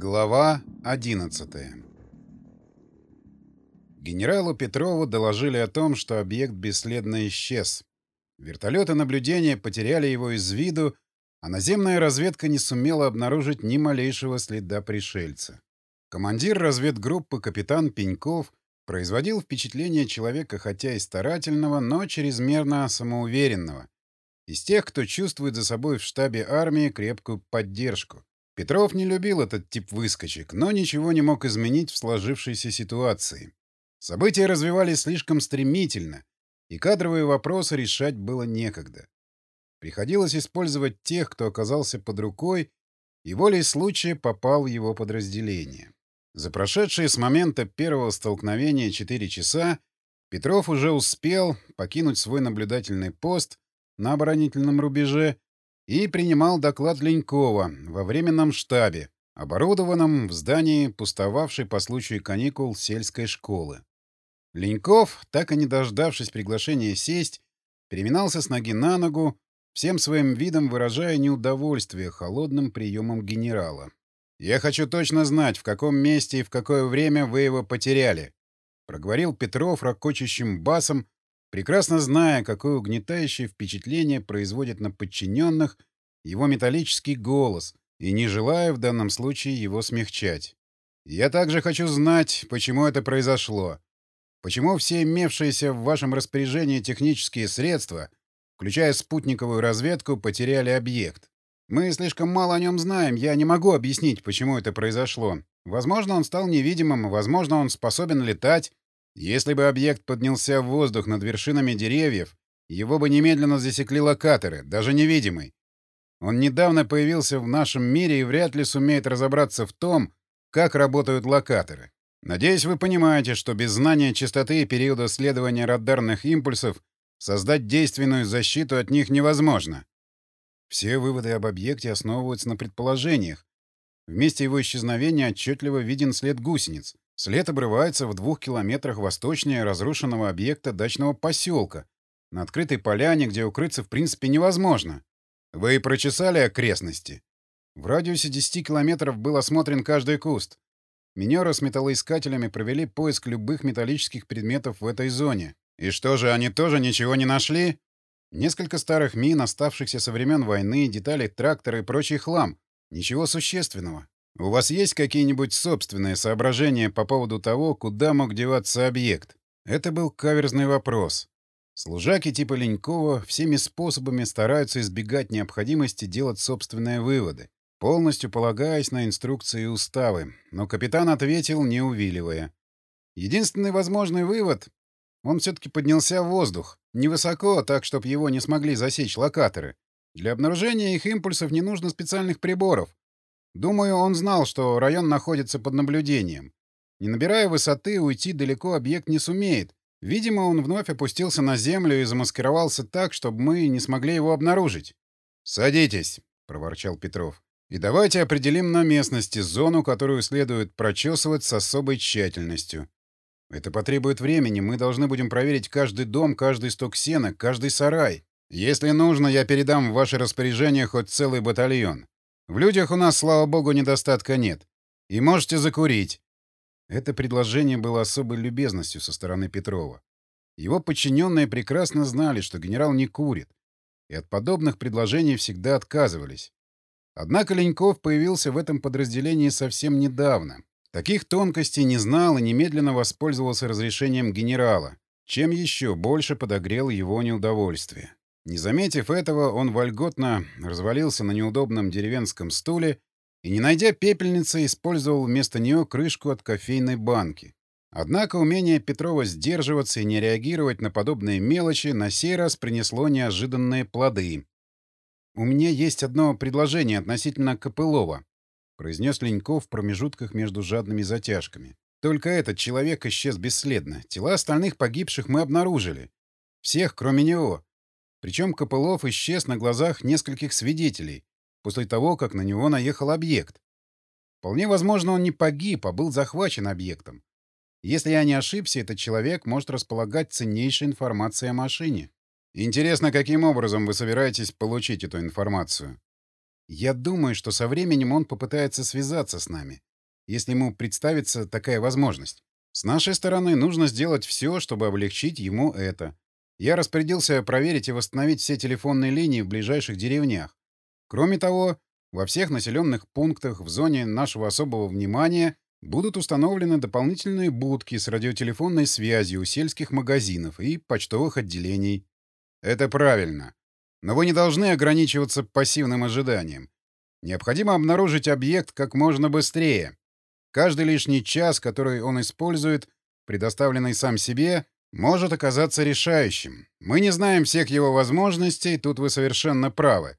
Глава 11 Генералу Петрову доложили о том, что объект бесследно исчез. Вертолеты наблюдения потеряли его из виду, а наземная разведка не сумела обнаружить ни малейшего следа пришельца. Командир разведгруппы капитан Пеньков производил впечатление человека хотя и старательного, но чрезмерно самоуверенного. Из тех, кто чувствует за собой в штабе армии крепкую поддержку. Петров не любил этот тип выскочек, но ничего не мог изменить в сложившейся ситуации. События развивались слишком стремительно, и кадровые вопросы решать было некогда. Приходилось использовать тех, кто оказался под рукой, и волей случая попал в его подразделение. За прошедшие с момента первого столкновения 4 часа Петров уже успел покинуть свой наблюдательный пост на оборонительном рубеже и принимал доклад Ленькова во временном штабе, оборудованном в здании пустовавшей по случаю каникул сельской школы. Леньков, так и не дождавшись приглашения сесть, переминался с ноги на ногу, всем своим видом выражая неудовольствие холодным приемом генерала. «Я хочу точно знать, в каком месте и в какое время вы его потеряли», — проговорил Петров ракочущим басом, прекрасно зная, какое угнетающее впечатление производит на подчиненных его металлический голос, и не желая в данном случае его смягчать. «Я также хочу знать, почему это произошло. Почему все имевшиеся в вашем распоряжении технические средства, включая спутниковую разведку, потеряли объект? Мы слишком мало о нем знаем, я не могу объяснить, почему это произошло. Возможно, он стал невидимым, возможно, он способен летать, если бы объект поднялся в воздух над вершинами деревьев, его бы немедленно засекли локаторы, даже невидимый. Он недавно появился в нашем мире и вряд ли сумеет разобраться в том, как работают локаторы. Надеюсь, вы понимаете, что без знания частоты и периода следования радарных импульсов создать действенную защиту от них невозможно. Все выводы об объекте основываются на предположениях. В месте его исчезновения отчетливо виден след гусениц. След обрывается в двух километрах восточнее разрушенного объекта дачного поселка, на открытой поляне, где укрыться в принципе невозможно. Вы прочесали окрестности? В радиусе 10 километров был осмотрен каждый куст. Минеры с металлоискателями провели поиск любых металлических предметов в этой зоне. И что же, они тоже ничего не нашли? Несколько старых мин, оставшихся со времен войны, детали трактора и прочий хлам. Ничего существенного. У вас есть какие-нибудь собственные соображения по поводу того, куда мог деваться объект? Это был каверзный вопрос. Служаки типа Ленькова всеми способами стараются избегать необходимости делать собственные выводы, полностью полагаясь на инструкции и уставы, но капитан ответил, не увиливая. Единственный возможный вывод — он все-таки поднялся в воздух, невысоко, так, чтобы его не смогли засечь локаторы. Для обнаружения их импульсов не нужно специальных приборов, Думаю, он знал, что район находится под наблюдением. Не набирая высоты, уйти далеко объект не сумеет. Видимо, он вновь опустился на землю и замаскировался так, чтобы мы не смогли его обнаружить. «Садитесь», — проворчал Петров. «И давайте определим на местности зону, которую следует прочесывать с особой тщательностью. Это потребует времени, мы должны будем проверить каждый дом, каждый сток сена, каждый сарай. Если нужно, я передам в ваше распоряжение хоть целый батальон. В людях у нас, слава богу, недостатка нет. И можете закурить. Это предложение было особой любезностью со стороны Петрова. Его подчиненные прекрасно знали, что генерал не курит, и от подобных предложений всегда отказывались. Однако Леньков появился в этом подразделении совсем недавно. Таких тонкостей не знал и немедленно воспользовался разрешением генерала, чем еще больше подогрел его неудовольствие. Не заметив этого, он вольготно развалился на неудобном деревенском стуле и, не найдя пепельницы, использовал вместо нее крышку от кофейной банки. Однако умение Петрова сдерживаться и не реагировать на подобные мелочи на сей раз принесло неожиданные плоды. «У меня есть одно предложение относительно Копылова», — произнес Леньков в промежутках между жадными затяжками. «Только этот человек исчез бесследно. Тела остальных погибших мы обнаружили. Всех, кроме него. Причем Копылов исчез на глазах нескольких свидетелей после того, как на него наехал объект. Вполне возможно, он не погиб, а был захвачен объектом. Если я не ошибся, этот человек может располагать ценнейшей информацией о машине. Интересно, каким образом вы собираетесь получить эту информацию? Я думаю, что со временем он попытается связаться с нами. если ему представится такая возможность. С нашей стороны нужно сделать все, чтобы облегчить ему это. Я распорядился проверить и восстановить все телефонные линии в ближайших деревнях. Кроме того, во всех населенных пунктах в зоне нашего особого внимания будут установлены дополнительные будки с радиотелефонной связью у сельских магазинов и почтовых отделений. Это правильно. Но вы не должны ограничиваться пассивным ожиданием. Необходимо обнаружить объект как можно быстрее. Каждый лишний час, который он использует, предоставленный сам себе, может оказаться решающим. Мы не знаем всех его возможностей, тут вы совершенно правы.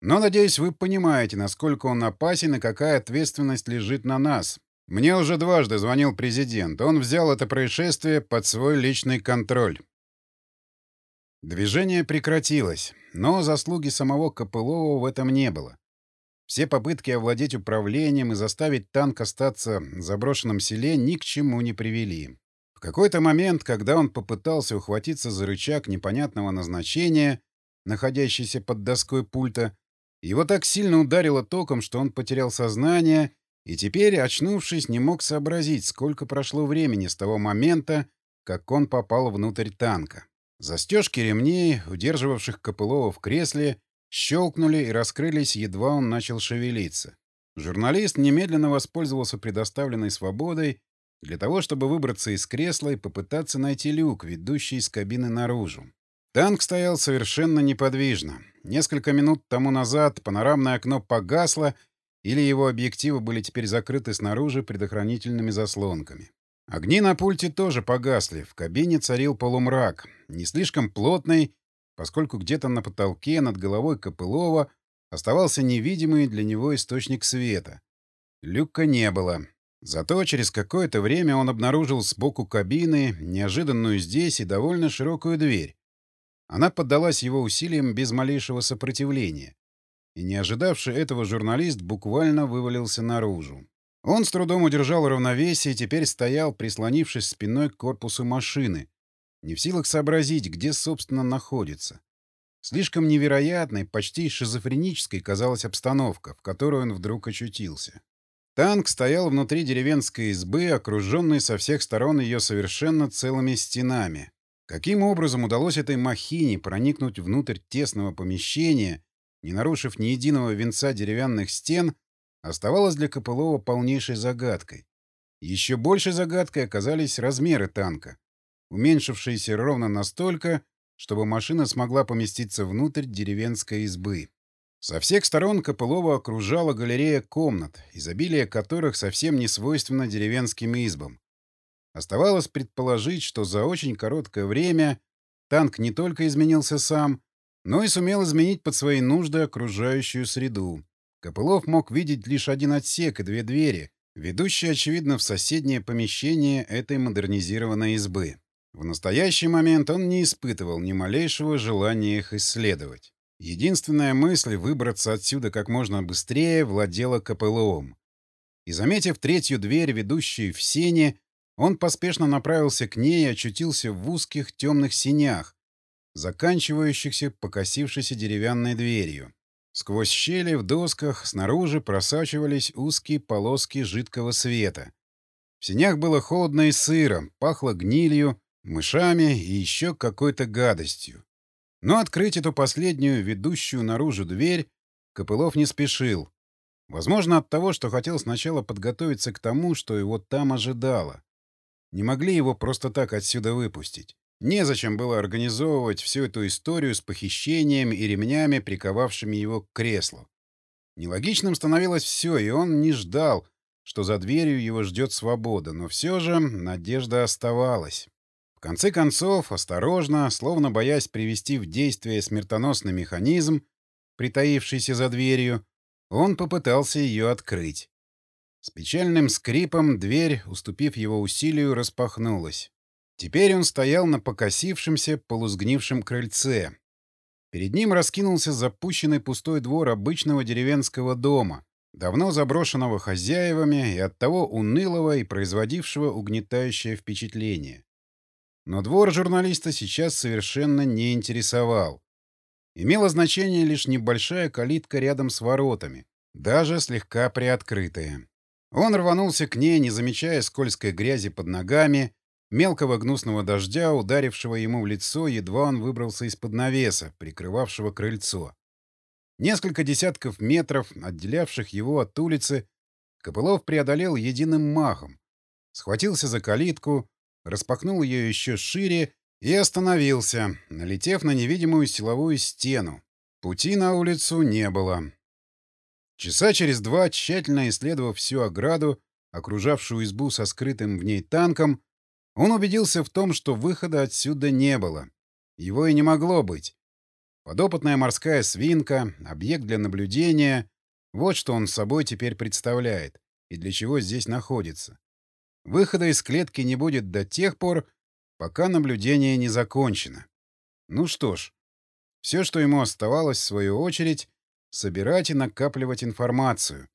Но, надеюсь, вы понимаете, насколько он опасен и какая ответственность лежит на нас. Мне уже дважды звонил президент. Он взял это происшествие под свой личный контроль. Движение прекратилось, но заслуги самого Копылова в этом не было. Все попытки овладеть управлением и заставить танк остаться в заброшенном селе ни к чему не привели. В какой-то момент, когда он попытался ухватиться за рычаг непонятного назначения, находящийся под доской пульта, его так сильно ударило током, что он потерял сознание и теперь, очнувшись, не мог сообразить, сколько прошло времени с того момента, как он попал внутрь танка. Застежки ремней, удерживавших Копылова в кресле, щелкнули и раскрылись, едва он начал шевелиться. Журналист немедленно воспользовался предоставленной свободой для того, чтобы выбраться из кресла и попытаться найти люк, ведущий из кабины наружу. Танк стоял совершенно неподвижно. Несколько минут тому назад панорамное окно погасло, или его объективы были теперь закрыты снаружи предохранительными заслонками. Огни на пульте тоже погасли, в кабине царил полумрак, не слишком плотный, поскольку где-то на потолке над головой Копылова оставался невидимый для него источник света. Люка не было. Зато через какое-то время он обнаружил сбоку кабины неожиданную здесь и довольно широкую дверь. Она поддалась его усилиям без малейшего сопротивления. И не ожидавший этого журналист буквально вывалился наружу. Он с трудом удержал равновесие и теперь стоял, прислонившись спиной к корпусу машины, не в силах сообразить, где, собственно, находится. Слишком невероятной, почти шизофренической казалась обстановка, в которой он вдруг очутился. Танк стоял внутри деревенской избы, окруженной со всех сторон ее совершенно целыми стенами. Каким образом удалось этой махине проникнуть внутрь тесного помещения, не нарушив ни единого венца деревянных стен, оставалось для Копылова полнейшей загадкой. Еще большей загадкой оказались размеры танка, уменьшившиеся ровно настолько, чтобы машина смогла поместиться внутрь деревенской избы. Со всех сторон Копылова окружала галерея комнат, изобилие которых совсем не свойственно деревенским избам. Оставалось предположить, что за очень короткое время танк не только изменился сам, но и сумел изменить под свои нужды окружающую среду. Копылов мог видеть лишь один отсек и две двери, ведущие, очевидно, в соседнее помещение этой модернизированной избы. В настоящий момент он не испытывал ни малейшего желания их исследовать. Единственная мысль выбраться отсюда как можно быстрее владела Копыловым. И, заметив третью дверь, ведущую в сене, он поспешно направился к ней и очутился в узких темных синях, заканчивающихся покосившейся деревянной дверью. Сквозь щели в досках снаружи просачивались узкие полоски жидкого света. В синях было холодно и сыро, пахло гнилью, мышами и еще какой-то гадостью. Но открыть эту последнюю, ведущую наружу дверь, Копылов не спешил. Возможно, от того, что хотел сначала подготовиться к тому, что его там ожидало. Не могли его просто так отсюда выпустить. Незачем было организовывать всю эту историю с похищением и ремнями, приковавшими его к креслу. Нелогичным становилось все, и он не ждал, что за дверью его ждет свобода, но все же надежда оставалась. В конце концов, осторожно, словно боясь привести в действие смертоносный механизм, притаившийся за дверью, он попытался ее открыть. С печальным скрипом дверь, уступив его усилию, распахнулась. Теперь он стоял на покосившемся, полусгнившем крыльце. Перед ним раскинулся запущенный пустой двор обычного деревенского дома, давно заброшенного хозяевами и оттого унылого и производившего угнетающее впечатление. Но двор журналиста сейчас совершенно не интересовал. Имело значение лишь небольшая калитка рядом с воротами, даже слегка приоткрытая. Он рванулся к ней, не замечая скользкой грязи под ногами, мелкого гнусного дождя, ударившего ему в лицо, едва он выбрался из-под навеса, прикрывавшего крыльцо. Несколько десятков метров, отделявших его от улицы, Копылов преодолел единым махом, схватился за калитку, распахнул ее еще шире и остановился, налетев на невидимую силовую стену. Пути на улицу не было. Часа через два, тщательно исследовав всю ограду, окружавшую избу со скрытым в ней танком, он убедился в том, что выхода отсюда не было. Его и не могло быть. Подопытная морская свинка, объект для наблюдения — вот что он собой теперь представляет и для чего здесь находится. Выхода из клетки не будет до тех пор, пока наблюдение не закончено. Ну что ж, все, что ему оставалось, в свою очередь, собирать и накапливать информацию.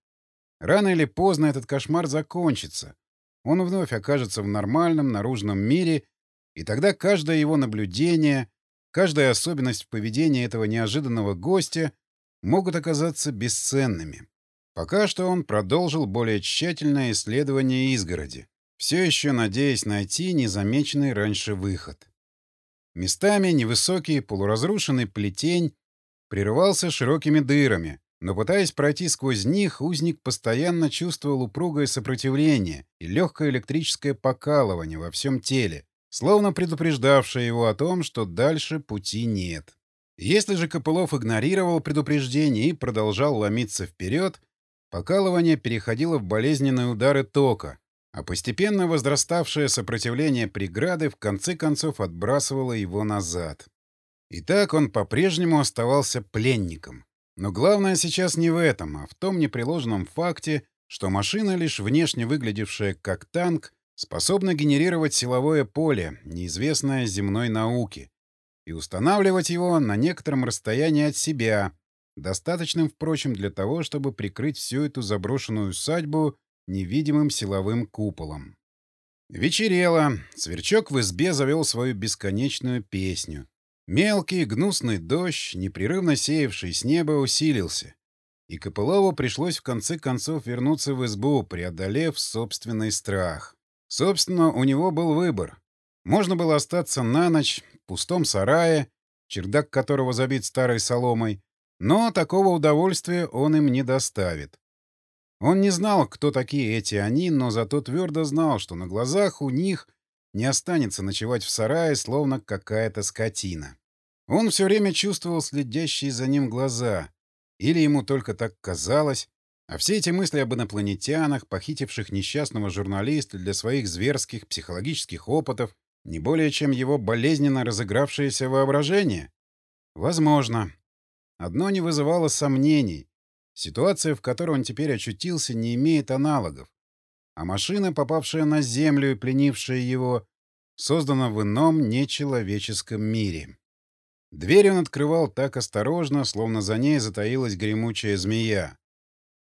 Рано или поздно этот кошмар закончится. Он вновь окажется в нормальном наружном мире, и тогда каждое его наблюдение, каждая особенность в поведении этого неожиданного гостя могут оказаться бесценными. Пока что он продолжил более тщательное исследование изгороди все еще надеясь найти незамеченный раньше выход. Местами невысокий полуразрушенный плетень прерывался широкими дырами, но пытаясь пройти сквозь них, узник постоянно чувствовал упругое сопротивление и легкое электрическое покалывание во всем теле, словно предупреждавшее его о том, что дальше пути нет. Если же Копылов игнорировал предупреждение и продолжал ломиться вперед, покалывание переходило в болезненные удары тока, а постепенно возраставшее сопротивление преграды в конце концов отбрасывало его назад. И так он по-прежнему оставался пленником. Но главное сейчас не в этом, а в том непреложном факте, что машина, лишь внешне выглядевшая как танк, способна генерировать силовое поле, неизвестное земной науке, и устанавливать его на некотором расстоянии от себя, достаточным, впрочем, для того, чтобы прикрыть всю эту заброшенную усадьбу невидимым силовым куполом. Вечерело. Сверчок в избе завел свою бесконечную песню. Мелкий, гнусный дождь, непрерывно сеявший с неба, усилился. И Копылову пришлось в конце концов вернуться в избу, преодолев собственный страх. Собственно, у него был выбор. Можно было остаться на ночь в пустом сарае, чердак которого забит старой соломой, но такого удовольствия он им не доставит. Он не знал, кто такие эти они, но зато твердо знал, что на глазах у них не останется ночевать в сарае, словно какая-то скотина. Он все время чувствовал следящие за ним глаза. Или ему только так казалось. А все эти мысли об инопланетянах, похитивших несчастного журналиста для своих зверских психологических опытов, не более чем его болезненно разыгравшееся воображение? Возможно. Одно не вызывало сомнений. Ситуация, в которой он теперь очутился, не имеет аналогов. А машина, попавшая на Землю и пленившая его, создана в ином нечеловеческом мире. Дверь он открывал так осторожно, словно за ней затаилась гремучая змея.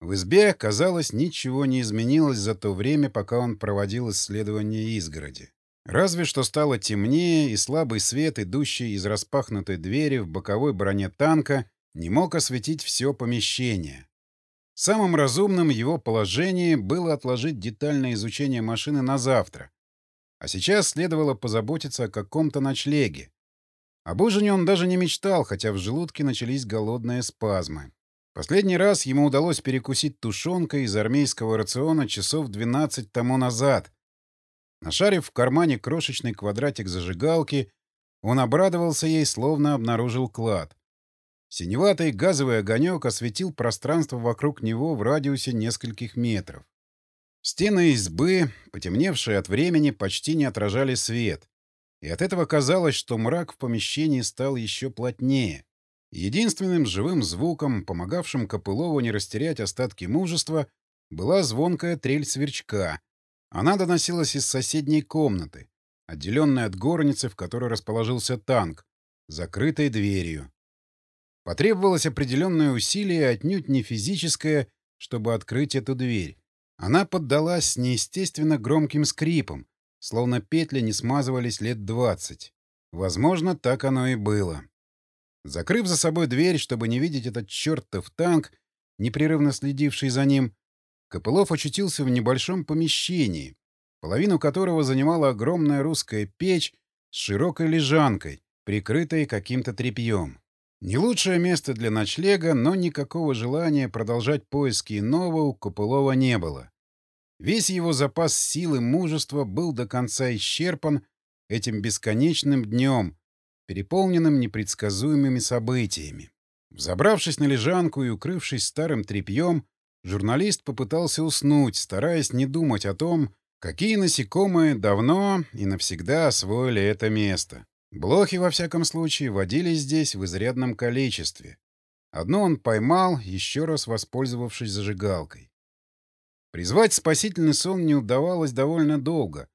В избе, казалось, ничего не изменилось за то время, пока он проводил исследование изгороди. Разве что стало темнее, и слабый свет, идущий из распахнутой двери в боковой броне танка, не мог осветить все помещение. Самым разумным его положение было отложить детальное изучение машины на завтра. А сейчас следовало позаботиться о каком-то ночлеге. Об ужине он даже не мечтал, хотя в желудке начались голодные спазмы. Последний раз ему удалось перекусить тушенкой из армейского рациона часов 12 тому назад. Нашарив в кармане крошечный квадратик зажигалки, он обрадовался ей, словно обнаружил клад. Синеватый газовый огонек осветил пространство вокруг него в радиусе нескольких метров. Стены избы, потемневшие от времени, почти не отражали свет, и от этого казалось, что мрак в помещении стал еще плотнее. Единственным живым звуком, помогавшим Копылову не растерять остатки мужества, была звонкая трель сверчка. Она доносилась из соседней комнаты, отделенной от горницы, в которой расположился танк, закрытой дверью. Потребовалось определенное усилие, отнюдь не физическое, чтобы открыть эту дверь. Она поддалась с неестественно громким скрипом, словно петли не смазывались лет двадцать. Возможно, так оно и было. Закрыв за собой дверь, чтобы не видеть этот чертов танк, непрерывно следивший за ним, Копылов очутился в небольшом помещении, половину которого занимала огромная русская печь с широкой лежанкой, прикрытой каким-то тряпьем. Не лучшее место для ночлега, но никакого желания продолжать поиски иного у Копылова не было. Весь его запас сил и мужества был до конца исчерпан этим бесконечным днем, переполненным непредсказуемыми событиями. Взобравшись на лежанку и укрывшись старым тряпьем, журналист попытался уснуть, стараясь не думать о том, какие насекомые давно и навсегда освоили это место. Блохи, во всяком случае, водились здесь в изрядном количестве. Одно он поймал, еще раз воспользовавшись зажигалкой. Призвать спасительный сон не удавалось довольно долго,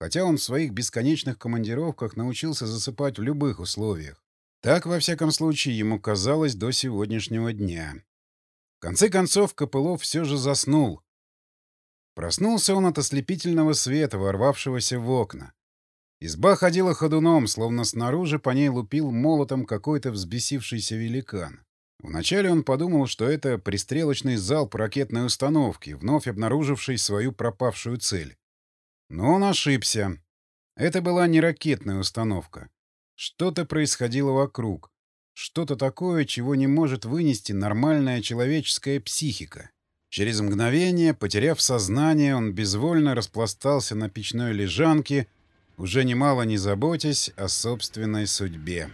хотя он в своих бесконечных командировках научился засыпать в любых условиях. Так, во всяком случае, ему казалось до сегодняшнего дня. В конце концов, Копылов все же заснул. Проснулся он от ослепительного света, ворвавшегося в окна. Изба ходила ходуном, словно снаружи по ней лупил молотом какой-то взбесившийся великан. Вначале он подумал, что это пристрелочный залп ракетной установки, вновь обнаруживший свою пропавшую цель. Но он ошибся. Это была не ракетная установка. Что-то происходило вокруг. Что-то такое, чего не может вынести нормальная человеческая психика. Через мгновение, потеряв сознание, он безвольно распластался на печной лежанке, уже немало не заботясь о собственной судьбе.